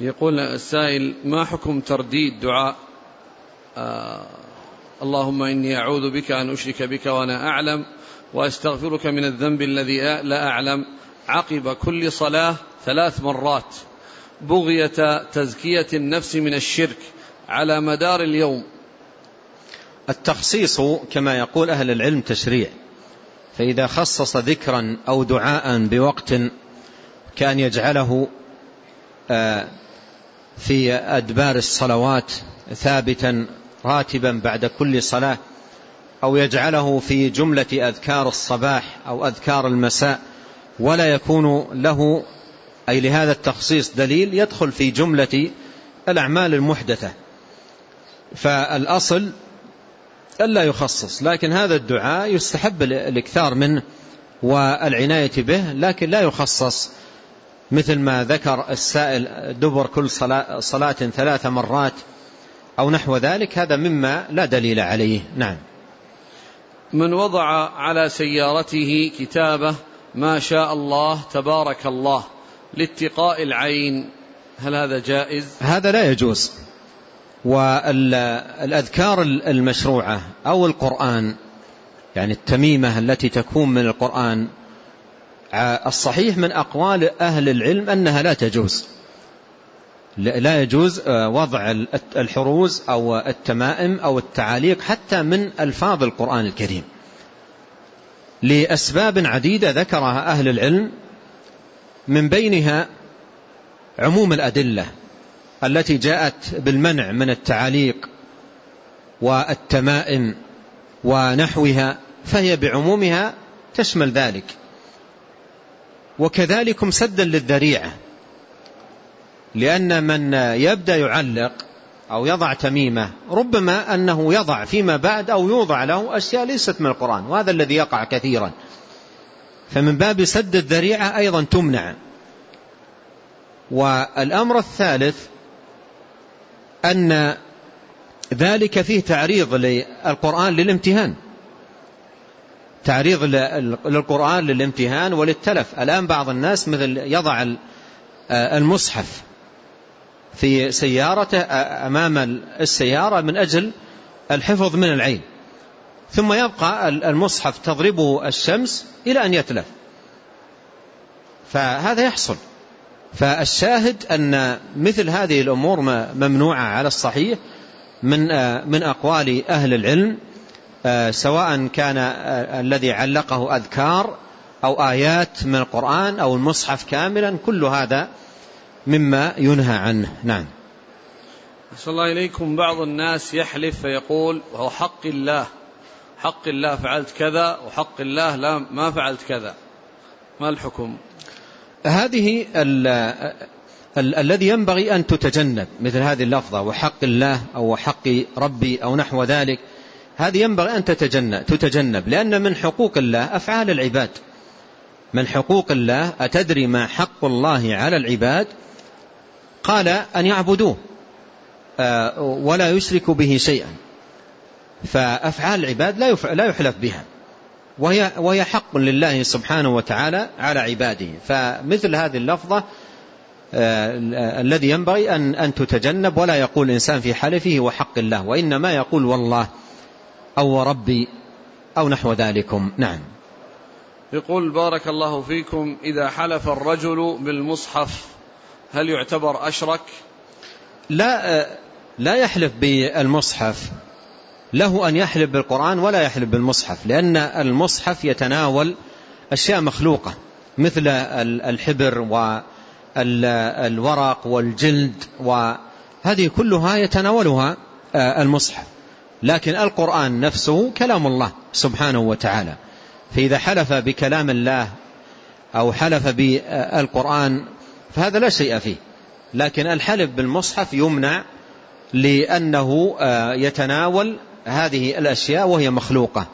يقول السائل ما حكم ترديد دعاء؟ آه اللهم إني أعوذ بك أن أشرك بك وأنا أعلم وأستغفرك من الذنب الذي لا أعلم. عقب كل صلاة ثلاث مرات. بغية تزكية النفس من الشرك على مدار اليوم. التخصيص كما يقول أهل العلم تشريع. فإذا خصص ذكرا أو دعاء بوقت كان يجعله آه، في أدبار الصلوات ثابتا راتبا بعد كل صلاة أو يجعله في جملة أذكار الصباح أو أذكار المساء ولا يكون له أي لهذا التخصيص دليل يدخل في جملة الأعمال المحدثة. فالأصل ألا يخصص لكن هذا الدعاء يستحب الإكثار منه والعناية به لكن لا يخصص مثل ما ذكر السائل دبر كل صلاة, صلاة ثلاث مرات أو نحو ذلك هذا مما لا دليل عليه. نعم. من وضع على سيارته كتابه ما شاء الله تبارك الله لاتقاء العين هل هذا جائز؟ هذا لا يجوز. والأذكار المشروعة أو القرآن يعني التميمة التي تكون من القرآن الصحيح من أقوال أهل العلم أنها لا تجوز. لا يجوز آه، وضع الحروز أو التمائم أو التعاليق حتى من ألفاظ القرآن الكريم. لأسباب عديدة ذكرها أهل العلم من بينها عموم الأدلة التي جاءت بالمنع من التعاليق والتمائم ونحوها فهي بعمومها تشمل ذلك. وكذلكم سدا للذريعة. لأن من يبدأ يعلق أو يضع تميمة ربما أنه يضع فيما بعد أو يوضع له أشياء ليست من القرآن وهذا الذي يقع كثيرا. فمن باب سد الذريعة أيضا تمنع. والأمر الثالث أن ذلك فيه تعريض للقرآن للامتهان. تعريض للقرآن للامتهان وللتلف. الآن بعض الناس مثل يضع المصحف في سيارته أمام السيارة من أجل الحفظ من العين. ثم يبقى المصحف تضربه الشمس إلى أن يتلف. فهذا يحصل. فالشاهد أن مثل هذه الأمور ممنوعة على الصحيح من من أقوال أهل العلم. سواء كان الذي علقه أذكار أو آيات من القرآن أو المصحف كاملا كل هذا مما ينهى عنه. نعم. صلى الله إليكم بعض الناس يحلف فيقول وهو حق الله. حق الله فعلت كذا وحق الله لا ما فعلت كذا. ما الحكم؟ هذه ال ال الذي ينبغي أن تتجنب مثل هذه اللفظة وحق الله أو حق ربي أو نحو ذلك. هذه ينبغي أن تتجنب, تتجنب لأن من حقوق الله أفعال العباد. من حقوق الله أتدري ما حق الله على العباد؟ قال أن يعبدوه آه، ولا يشركوا به شيئا. فأفعال العباد لا يحلف بها. وهي, وهي حق لله سبحانه وتعالى على عباده. فمثل هذه اللفظة آه، الذي ينبغي أن, أن تتجنب ولا يقول الإنسان في حلفه وحق الله وإنما يقول والله. أو ربي أو نحو ذلكم. نعم. يقول بارك الله فيكم. إذا حلف الرجل بالمصحف هل يعتبر أشرك؟ لا آه، لا يحلف بالمصحف. له أن يحلف بالقرآن ولا يحلف بالمصحف لأن المصحف يتناول أشياء مخلوقة مثل الحبر والورق والجلد وهذه كلها يتناولها آه، المصحف. لكن القرآن نفسه كلام الله سبحانه وتعالى. فإذا حلف بكلام الله أو حلف بالقرآن فهذا لا شيء فيه. لكن الحلف بالمصحف يمنع لأنه آه، يتناول هذه الأشياء وهي مخلوقة.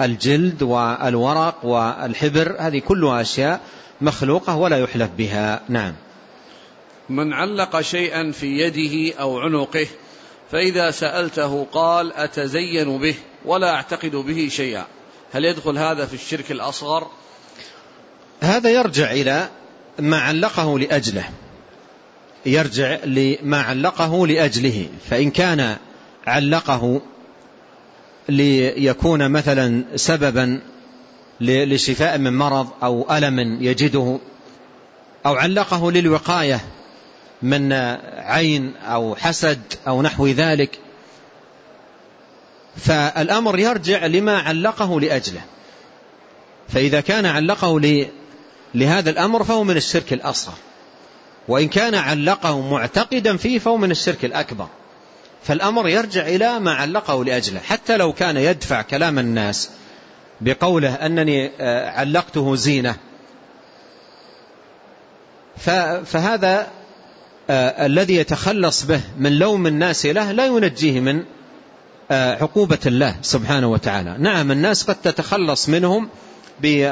الجلد والورق والحبر هذه كلها أشياء مخلوقة ولا يحلف بها. نعم. من علق شيئا في يده أو عنقه فإذا سألته قال أتزين به ولا أعتقد به شيئا. هل يدخل هذا في الشرك الأصغر؟ هذا يرجع إلى ما علقه لأجله. يرجع لما علقه لأجله. فإن كان علقه ليكون مثلا سببا لشفاء من مرض أو ألم يجده أو علقه للوقاية من عين أو حسد أو نحو ذلك فالأمر يرجع لما علقه لأجله. فإذا كان علقه لهذا الأمر فهو من الشرك الأصغر. وإن كان علقه معتقدا فيه فهو من الشرك الأكبر. فالأمر يرجع إلى ما علقه لأجله. حتى لو كان يدفع كلام الناس بقوله أنني آه، علقته زينة. فهذا الذي يتخلص به من لوم الناس له لا ينجيه من آه، عقوبة الله سبحانه وتعالى. نعم الناس قد تتخلص منهم بأقل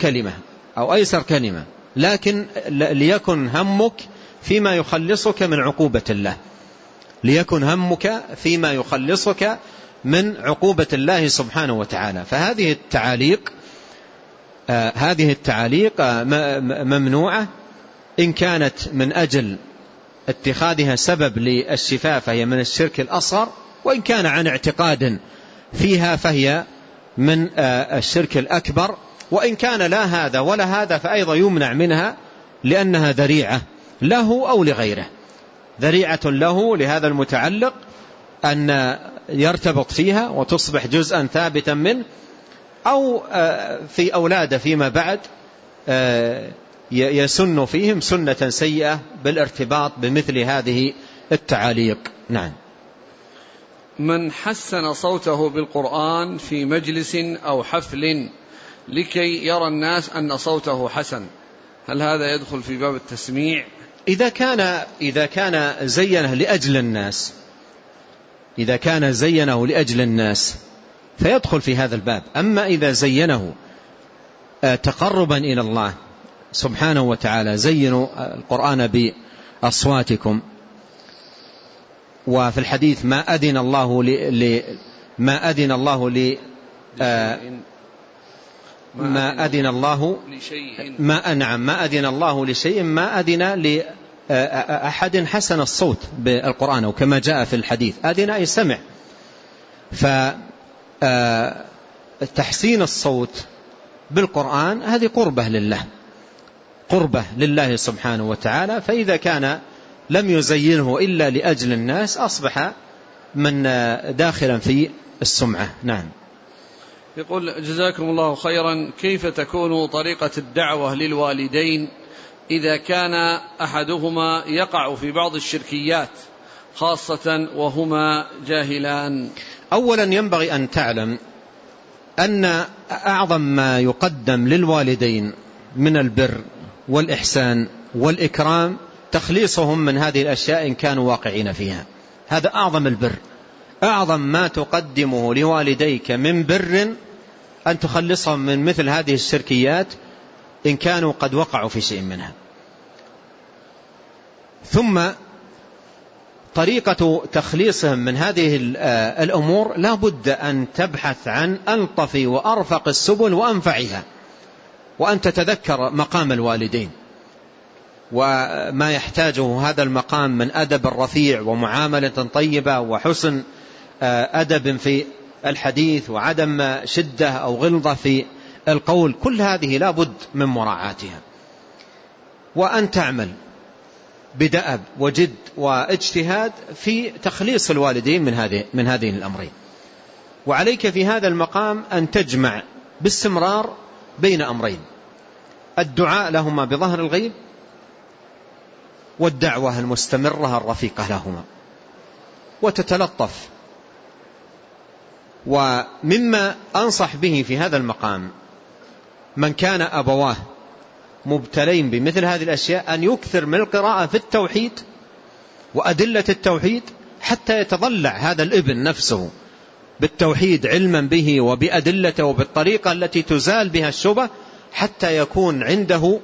كلمة أو أيسر كلمة لكن ليكن همك فيما يخلصك من عقوبة الله. ليكن همك فيما يخلصك من عقوبة الله سبحانه وتعالى. فهذه التعاليق آه هذه التعاليق آه ممنوعة إن كانت من أجل اتخاذها سبب للشفاء فهي من الشرك الأصغر وإن كان عن اعتقاد فيها فهي من آه الشرك الأكبر. وإن كان لا هذا ولا هذا فأيضا يمنع منها لأنها ذريعة له أو لغيره. ذريعة له لهذا المتعلق أن يرتبط فيها وتصبح جزءا ثابتا منه أو آه، في أولاده فيما بعد آه، يسن فيهم سنة سيئة بالارتباط بمثل هذه التعاليق. نعم. من حسن صوته بالقرآن في مجلس أو حفل لكي يرى الناس أن صوته حسن. هل هذا يدخل في باب التسميع؟ إذا كان إذا كان زينه لأجل الناس إذا كان زينه لأجل الناس فيدخل في هذا الباب. أما إذا زينه آه، تقربا إلى الله سبحانه وتعالى زينوا القرآن بأصواتكم. وفي الحديث ما أذن الله ل... ما أذن الله ل آه، ما أذن الله ما نعم ما أذن الله لشيء ما أذن لأحد حسن الصوت بالقرآن أو كما جاء في الحديث. أذن أي سمع. فتحسين الصوت بالقرآن هذه قربة لله. قربة لله سبحانه وتعالى فإذا كان لم يزينه إلا لأجل الناس أصبح من داخلا في السمعة. نعم. يقول جزاكم الله خيرا. كيف تكون طريقة الدعوة للوالدين؟ إذا كان أحدهما يقع في بعض الشركيات خاصة وهما جاهلان. أولا ينبغي أن تعلم أن أعظم ما يقدم للوالدين من البر والإحسان والإكرام تخليصهم من هذه الأشياء إن كانوا واقعين فيها. هذا أعظم البر. أعظم ما تقدمه لوالديك من بر أن تخلصهم من مثل هذه الشركيات إن كانوا قد وقعوا في شيء منها. ثم طريقة تخليصهم من هذه آه، الأمور لا بد أن تبحث عن ألطف وأرفق السبل وأنفعها. وأن تتذكر مقام الوالدين وما يحتاجه هذا المقام من أدب رفيع ومعاملة طيبة وحسن آه، أدب في الحديث وعدم شدة أو غلظة في القول. كل هذه لا بد من مراعاتها. وأن تعمل بدأب وجد واجتهاد في تخليص الوالدين من هذه من هذين الأمرين. وعليك في هذا المقام أن تجمع باستمرار بين أمرين. الدعاء لهما بظهر الغيب والدعوة المستمرة الرفيقة لهما. وتتلطف. ومما أنصح به في هذا المقام من كان أبواه مبتلين بمثل هذه الأشياء أن يكثر من القراءة في التوحيد وأدلة التوحيد حتى يتضلع هذا الابن نفسه. بالتوحيد علما به وبأدلته وبالطريقة التي تزال بها الشبه حتى يكون عنده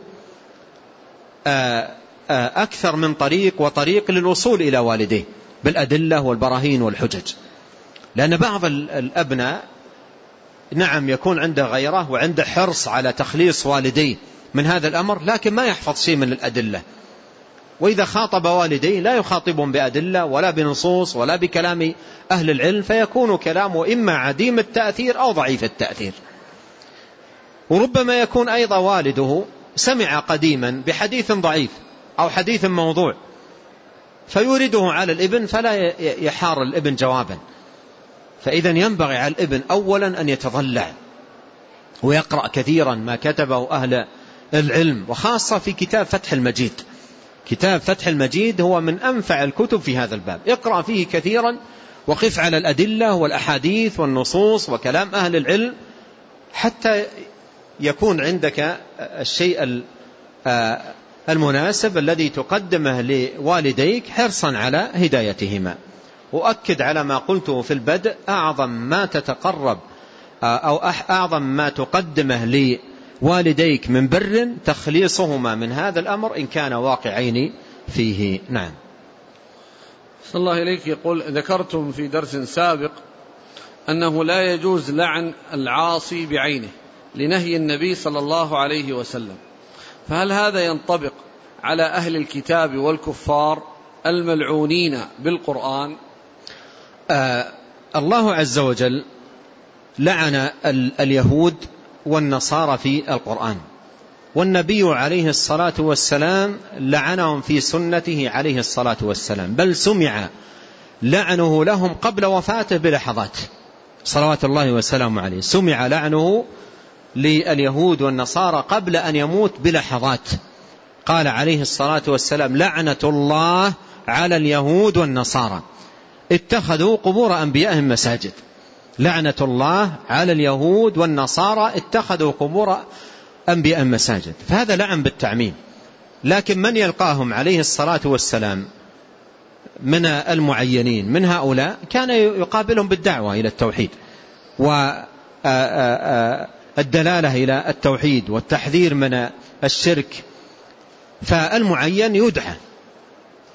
آه، آه، أكثر من طريق وطريق للوصول إلى والديه بالأدلة والبراهين والحجج. لأن بعض الأبناء نعم يكون عنده غيرة وعنده حرص على تخليص والديه من هذا الأمر لكن ما يحفظ شيء من الأدلة. وإذا خاطب والديه لا يخاطبهم بأدلة ولا بنصوص ولا بكلام أهل العلم فيكون كلامه إما عديم التأثير أو ضعيف التأثير. وربما يكون أيضا والده سمع قديما بحديث ضعيف أو حديث موضوع فيورده على الإبن فلا يحار الإبن جوابا. فإذا ينبغي على الإبن أولا أن يتضلع ويقرأ كثيرا ما كتبه أهل العلم وخاصة في كتاب فتح المجيد. كتاب فتح المجيد هو من أنفع الكتب في هذا الباب. اقرأ فيه كثيرا وقف على الأدلة والأحاديث والنصوص وكلام أهل العلم حتى يكون عندك الشيء المناسب الذي تقدمه لوالديك حرصا على هدايتهما. وأكد على ما قلته في البدء أعظم ما تتقرب أو أعظم ما تقدمه لوالديك من بر تخليصهما من هذا الأمر إن كان واقعين فيه. نعم. صلى الله إليك يقول ذكرتم في درس سابق أنه لا يجوز لعن العاصي بعينه لنهي النبي صلى الله عليه وسلم. فهل هذا ينطبق على أهل الكتاب والكفار الملعونين بالقرآن؟ آه الله عز وجل لعن اليهود والنصارى في القرآن. والنبي عليه الصلاة والسلام لعنهم في سنته عليه الصلاة والسلام. بل سمع لعنه لهم قبل وفاته بلحظات. صلوات الله وسلامه عليه. سمع لعنه لليهود والنصارى قبل أن يموت بلحظات. قال عليه الصلاة والسلام لعنة الله على اليهود والنصارى. اتخذوا قبور أنبيائهم مساجد. لعنة الله على اليهود والنصارى اتخذوا قبور أنبيائهم مساجد. فهذا لعن بالتعميم. لكن من يلقاهم عليه الصلاة والسلام من المعينين من هؤلاء؟ كان يقابلهم بالدعوة إلى التوحيد والدلالة إلى التوحيد والتحذير من الشرك. فالمعين يدعى.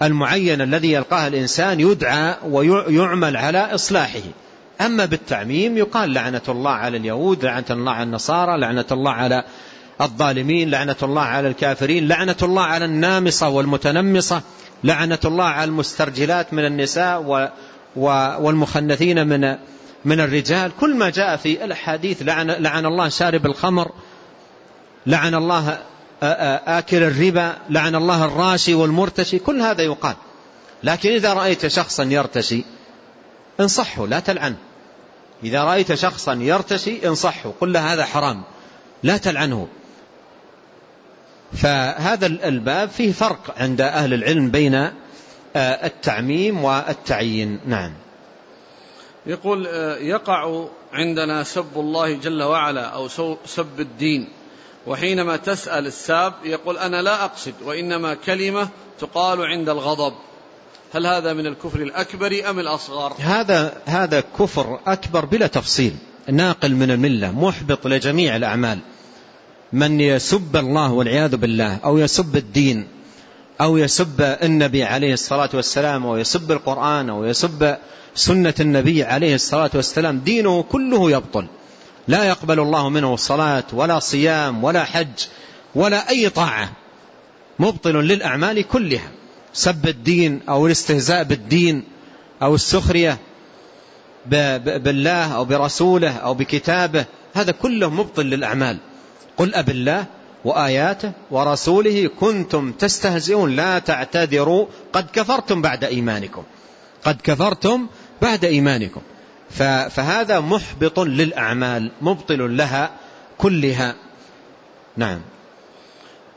المعين الذي يلقاه الإنسان يدعى ويعمل على إصلاحه. أما بالتعميم يقال لعنة الله على اليهود لعنة الله على النصارى لعنة الله على الظالمين لعنة الله على الكافرين لعنة الله على النامصة والمتنمصة لعنة الله على المسترجلات من النساء والمخنثين من من الرجال. كل ما جاء في الحديث لعن, لعن الله شارب الخمر لعن الله آكل الربا لعن الله الراشي والمرتشي كل هذا يقال. لكن إذا رأيت شخصا يرتشي انصحه لا تلعنه إذا رأيت شخصا يرتشي انصحه قل له هذا حرام لا تلعنه. فهذا الباب فيه فرق عند أهل العلم بين التعميم والتعيين. نعم. يقول يقع عندنا سب الله جل وعلا أو سب الدين. وحينما تسأل الساب يقول أنا لا أقصد وإنما كلمة تقال عند الغضب. هل هذا من الكفر الأكبر أم الأصغر؟ هذا هذا كفر أكبر بلا تفصيل ناقل من الملة محبط لجميع الأعمال. من يسب الله والعياذ بالله أو يسب الدين أو يسب النبي عليه الصلاة والسلام أو يسب القرآن أو يسب سنة النبي عليه الصلاة والسلام دينه كله يبطل. لا يقبل الله منه صلاة ولا صيام ولا حج ولا أي طاعة. مبطل للأعمال كلها. سب الدين أو الاستهزاء بالدين أو السخرية بالله أو برسوله أو بكتابه هذا كله مبطل للأعمال. قل أب الله وآياته ورسوله كنتم تستهزئون لا تعتذروا قد كفرتم بعد إيمانكم. قد كفرتم بعد إيمانكم. فهذا محبط للأعمال مبطل لها كلها. نعم.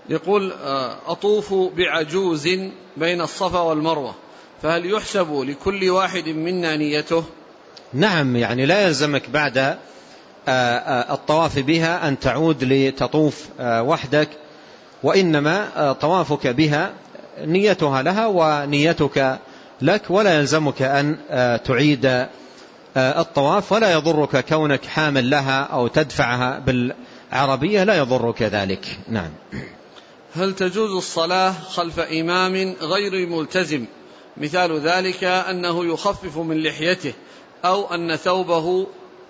يقول آه، أطوف بعجوز بين الصفا والمروة فهل يحسب لكل واحد منا نيته؟ نعم يعني لا يلزمك بعد آه، آه، الطواف بها أن تعود لتطوف وحدك وإنما طوافك بها نيتها لها ونيتك لك ولا يلزمك أن تعيد الطواف ولا يضرك كونك حامل لها أو تدفعها بالعربية لا يضرك ذلك. نعم. هل تجوز الصلاة خلف إمام غير ملتزم؟ مثال ذلك أنه يخفف من لحيته أو أن ثوبه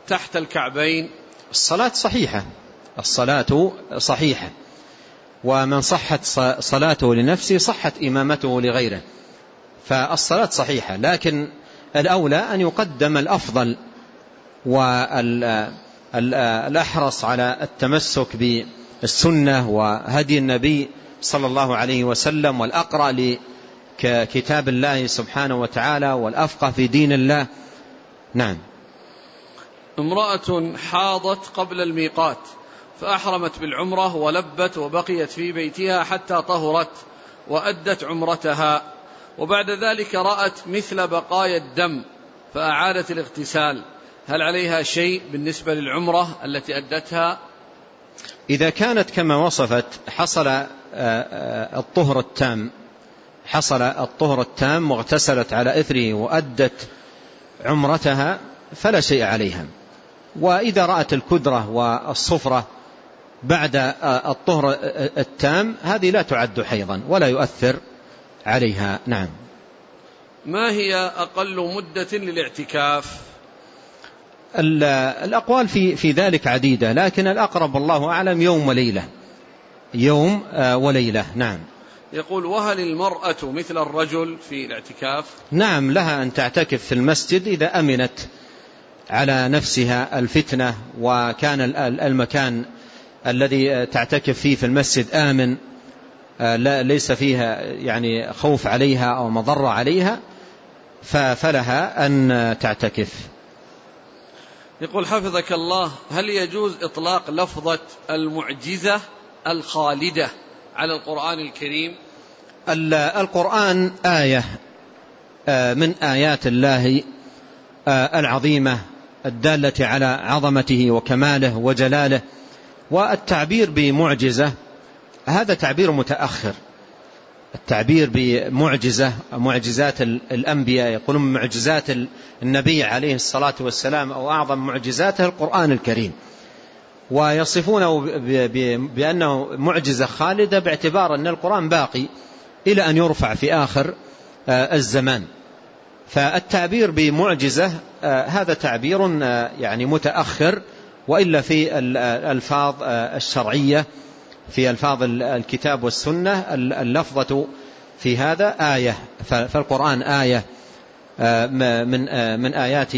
تحت الكعبين. الصلاة صحيحة. الصلاة صحيحة. ومن صحت صلاته لنفسه صحت إمامته لغيره. فالصلاة صحيحة. لكن الأولى أن يقدم الأفضل والأحرص على التمسك بالسنة وهدي النبي صلى الله عليه وسلم والأقرأ لكتاب الله سبحانه وتعالى والأفقه في دين الله. نعم. امرأة حاضت قبل الميقات فأحرمت بالعمرة ولبت وبقيت في بيتها حتى طهرت وأدت عمرتها وبعد ذلك رأت مثل بقايا الدم فأعادت الاغتسال. هل عليها شيء بالنسبة للعمرة التي أدتها؟ إذا كانت كما وصفت حصل آه، آه، الطهر التام. حصل الطهر التام واغتسلت على إثره وأدت عمرتها فلا شيء عليها. وإذا رأت الكدرة والصفرة بعد آه، الطهر التام هذه لا تعد حيضا ولا يؤثر عليها. نعم. ما هي أقل مدة للاعتكاف؟ الأقوال في, في ذلك عديدة لكن الأقرب الله أعلم يوم وليلة. يوم آه، وليلة نعم. يقول وهل المرأة مثل الرجل في الاعتكاف؟ نعم لها أن تعتكف في المسجد إذا أمنت على نفسها الفتنة وكان المكان الذي تعتكف فيه في المسجد آمن آه، لا ليس فيها يعني خوف عليها أو مضرة عليها فلها أن تعتكف. يقول حفظك الله هل يجوز إطلاق لفظة المعجزة الخالدة على القرآن الكريم؟ القرآن آية آه، من آيات الله آه، العظيمة الدالة على عظمته وكماله وجلاله والتعبير بمعجزة هذا تعبير متأخر. التعبير بمعجزة معجزات الأنبياء يقولون معجزات النبي عليه الصلاة والسلام أو أعظم معجزاته القرآن الكريم. ويصفونه بأنه معجزة خالدة باعتبار أن القرآن باقي إلى أن يرفع في آخر آه، الزمان. فالتعبير بمعجزة آه، هذا تعبير آه، يعني متأخر وإلا في الألفاظ الشرعية في ألفاظ الكتاب والسنة اللفظة في هذا آية. فالقرآن آية من من آيات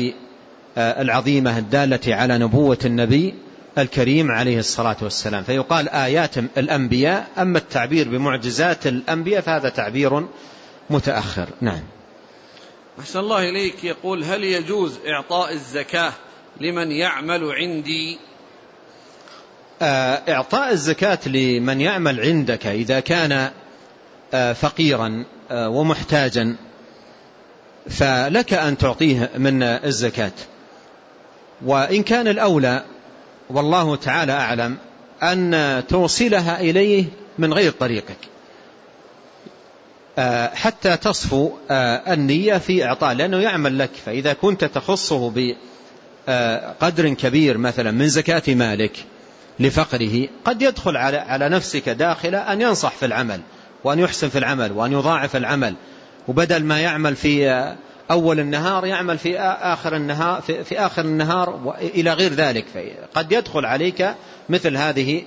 العظيمة الدالة على نبوة النبي الكريم عليه الصلاة والسلام. فيقال آيات الأنبياء أما التعبير بمعجزات الأنبياء فهذا تعبير متأخر. نعم. أحسن الله إليك. يقول هل يجوز إعطاء الزكاة لمن يعمل عندي آه، إعطاء الزكاة لمن يعمل عندك إذا كان آه، فقيرا آه، ومحتاجا فلك أن تعطيه من الزكاة. وإن كان الأولى والله تعالى أعلم أن توصلها إليه من غير طريقك. آه، حتى تصفو آه، النية في إعطاء لأنه يعمل لك. فإذا كنت تخصه بقدر كبير مثلا من زكاة مالك لفقره قد يدخل على على نفسك داخل أن ينصح في العمل وأن يحسن في العمل وأن يضاعف العمل وبدل ما يعمل في أول النهار يعمل في آخر النهار في, في آخر النهار إلى غير ذلك. قد يدخل عليك مثل هذه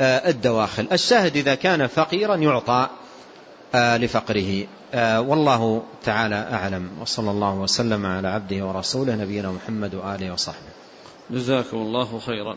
آه، الدواخل. الشاهد إذا كان فقيرا يعطى آه، لفقره. آه، والله تعالى أعلم. وصلى الله وسلم على عبده ورسوله نبينا محمد وآله وصحبه. جزاكم الله خيرا.